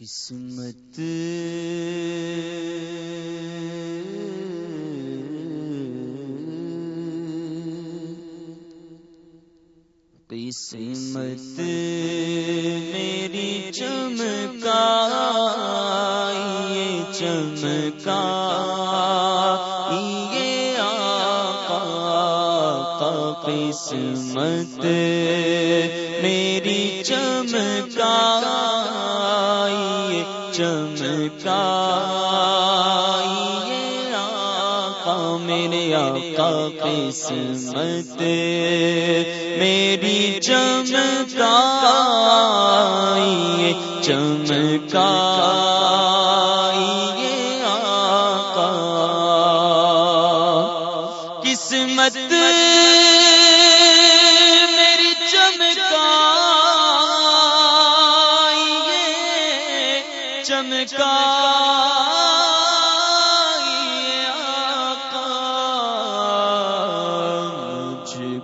قسمت قسمت میری چمکا میرے آقا قسمت میری چمکا چمکا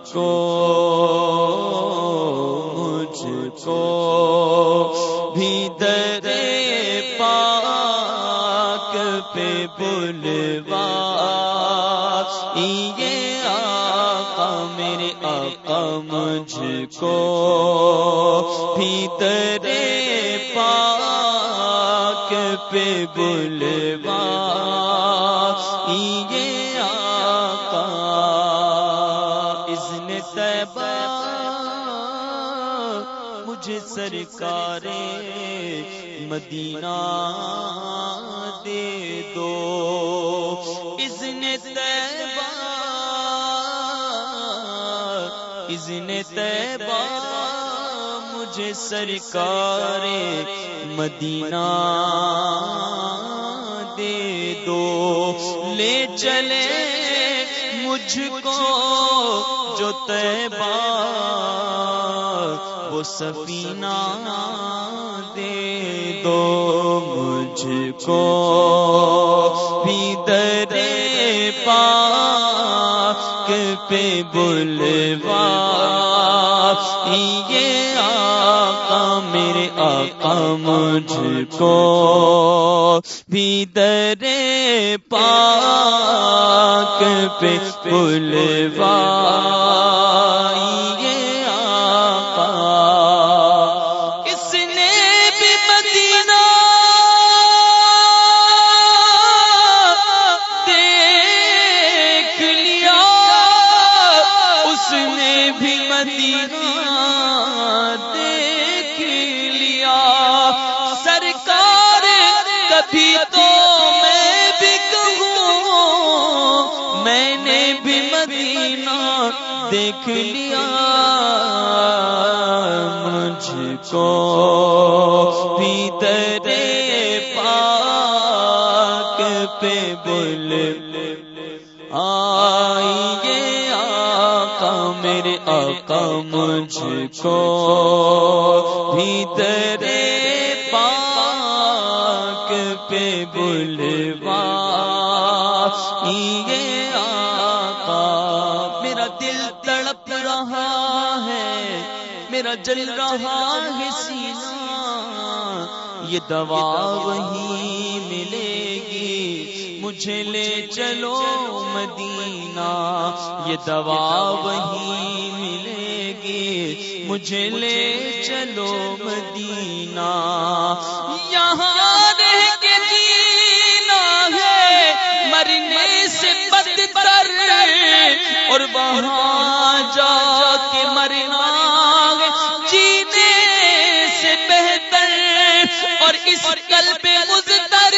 کو سرکار مدینہ دے دو۔ اذن طیبہ اذن طیبہ مجھے سرکار مدینہ دے دو۔ لے چلے مجھ کو جو طیبہ وہ سفینہ دے دو مجھ کو۔ بھی در پاک پہ بلوا۔ یہ آقا میرے آقا مجھ کو۔ بھی در پاک پہ بلوا۔ دیکھ لیا مجھ کو بھی در پاک پہ بل آئیے آقا میرے آقا مجھ کو بھی در پاک پہ بلوا میرا جل رہا ہے سینا یہ دوا وہی ملے گی، مجھے لے چلو مدینہ، یہ دوا وہی ملے گی، مجھے لے چلو مدینہ۔ یہاں اس کل پہ مزتر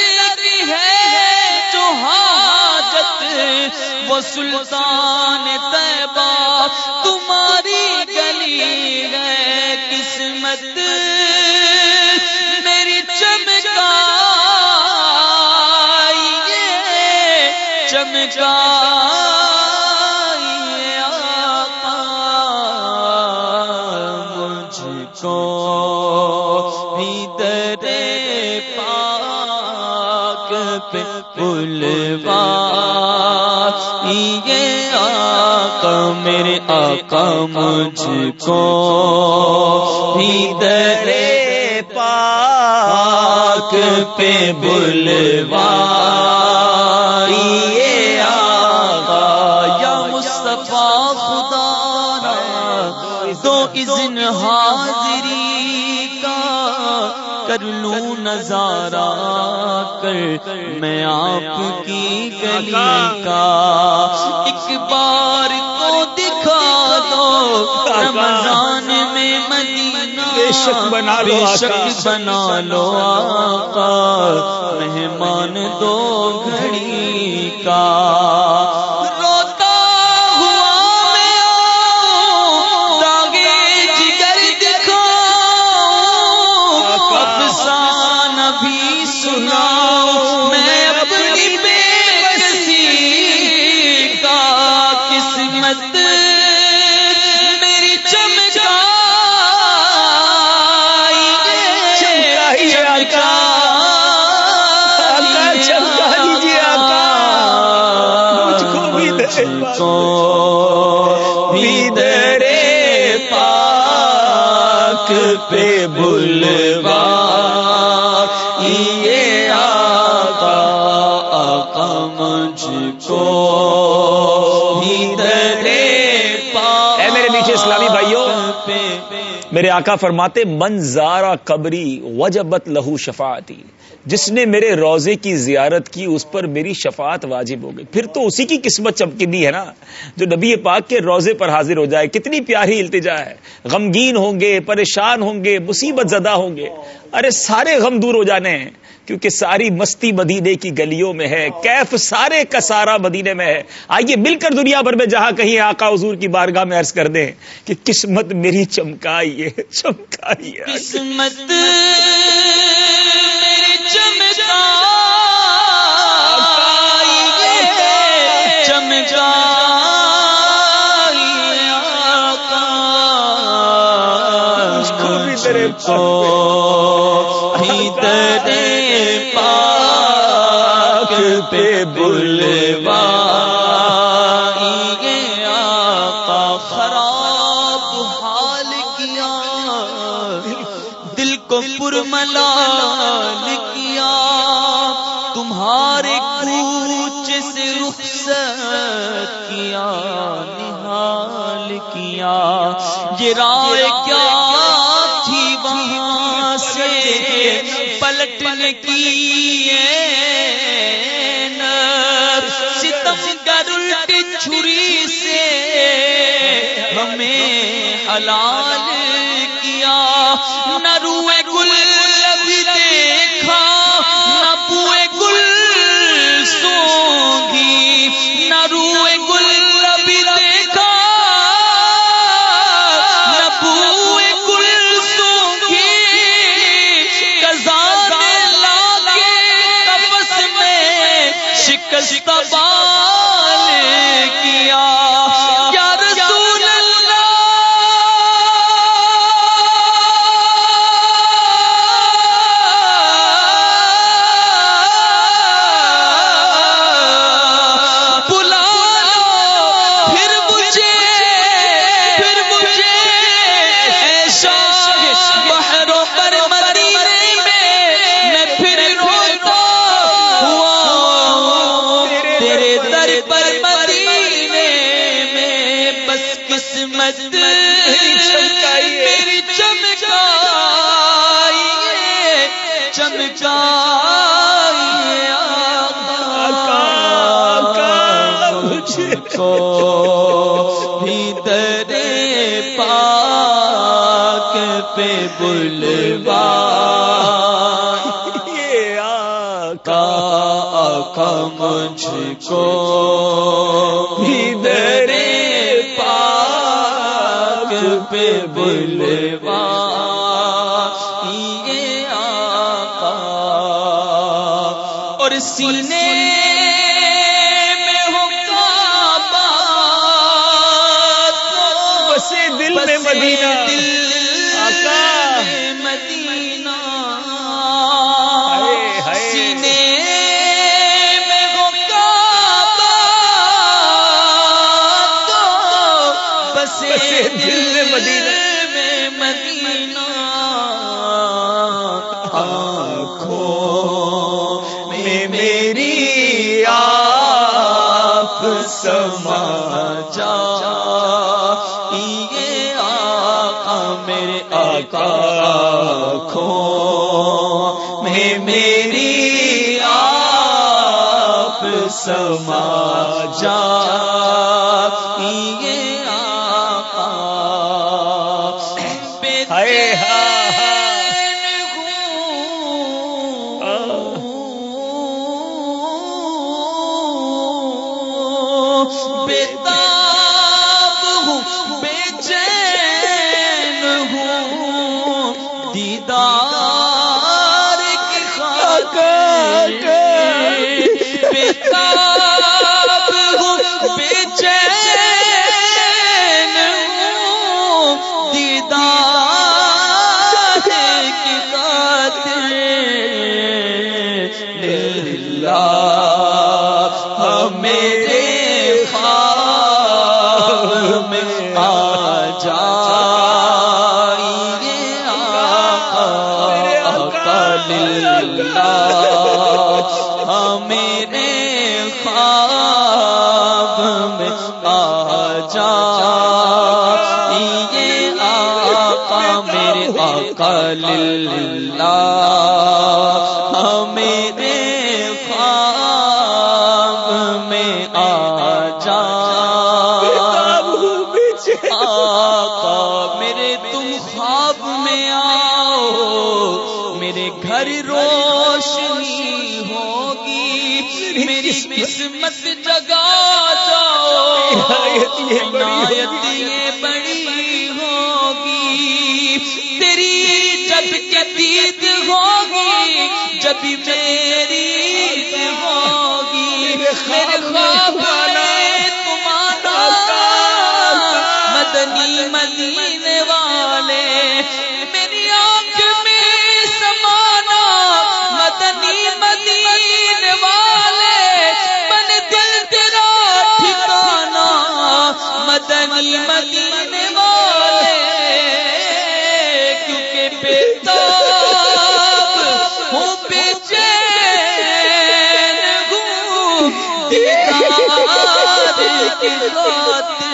ہے جو حاجت وہ سلطان طیبہ تمہاری گلی ہے قسمت بلوا یہ آقا میرے آقا مجھ کو بھی پاک پہ بلوا آقا یا مصطفیٰ خدا دو اذن حاضری کر لوں نظارہ کر میں آپ کی گلی کا ایک بار تو دکھا دو رمضان میں مدینہ بے شک بنا لو شک بنا لو آقا۔ مہمان دو گھڑی کا سنا میرے آقا فرماتے، من زارا قبری وجبت لہو شفاعتی. جس نے میرے روزے کی زیارت کی، اس پر میری شفاعت واجب ہو گئی۔ پھر تو اسی کی قسمت چمکنی ہے نا، جو نبی پاک کے روزے پر حاضر ہو جائے۔ کتنی پیاری التجا ہے۔ غمگین ہوں گے، پریشان ہوں گے، مصیبت زدہ ہوں گے۔ ارے، سارے غم دور ہو جانے ہیں۔ کیونکہ ساری مستی مدینے کی گلیوں میں ہے کیف سارے کا سارا مدینے میں ہے۔ آئیے مل کر دنیا بھر میں جہاں کہیں آقا حضور کی بارگاہ میں عرض کر دیں کہ قسمت میری چمکائی ہے چمکائی ہے۔ قسمت میری مجھ کو رائے کیا تھی وہاں سے؟ پلٹنے کی ستم گر الٹی چھری سے۔ ہمیں حلال کو بھی درے پاک پہ بلوا یہ آقا کا آقا مجھ کو بھی درے پاک پہ بلوا یہ آقا اور سینے سما بڑی ہوگی تیری جب جدید ہوگی جب میں کی ذات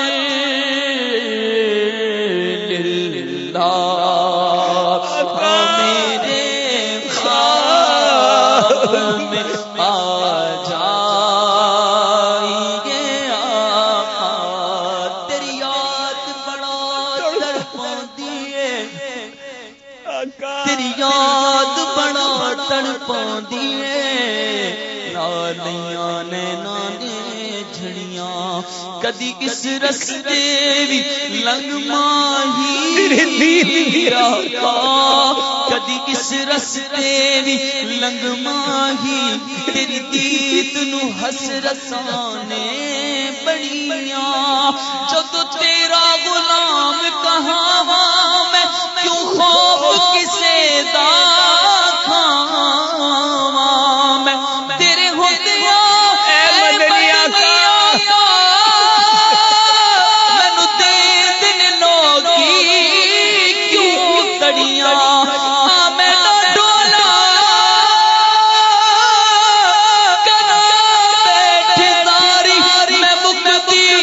کس رستے وی لنگ ماہی کدی کس رستے وی لنگ ماہی تیری دیت نو حسرت سانے بڑیاں جدو تیرا غلام کہاں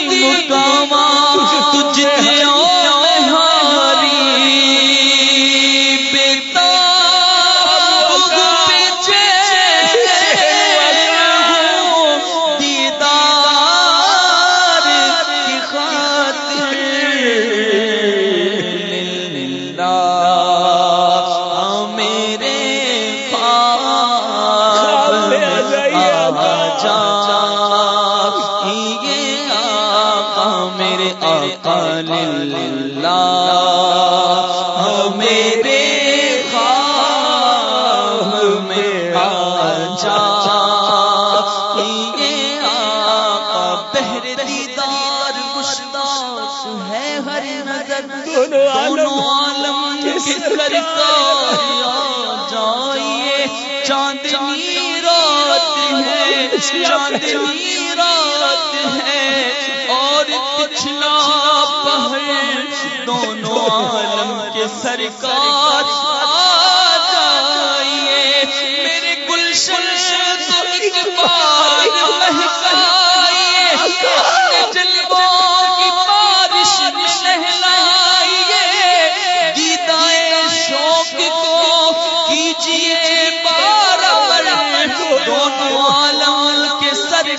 مقام جائیے چاندنی رات ہے چاندنی رات ہے، اور پچھلا پہر دونوں عالم کے سرکار جائیے۔ میرے گلشن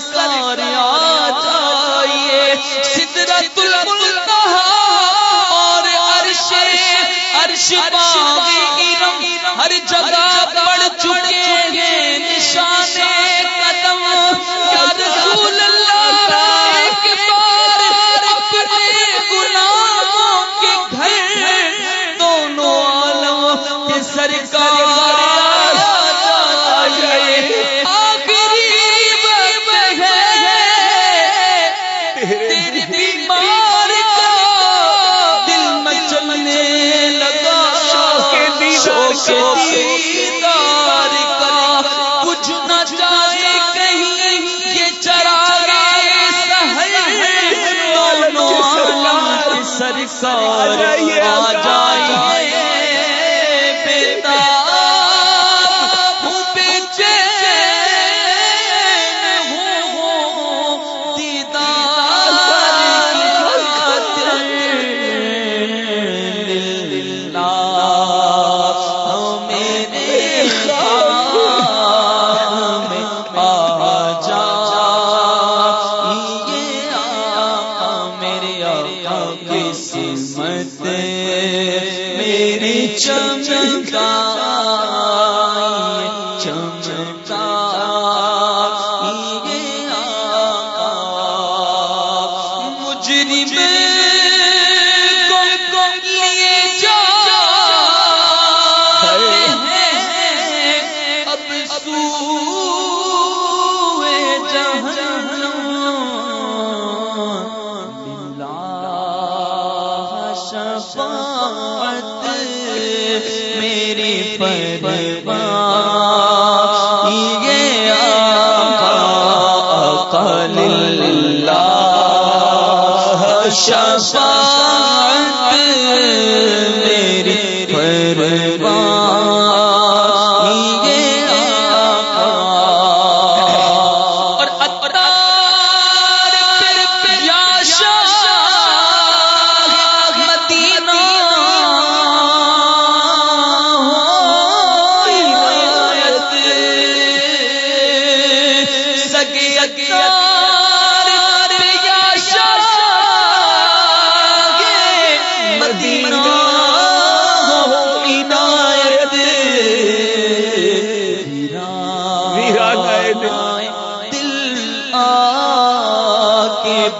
سارا جائیے سدرت المنتہا اور عرش عرش ہر جگہ جا للہ شفاعت میں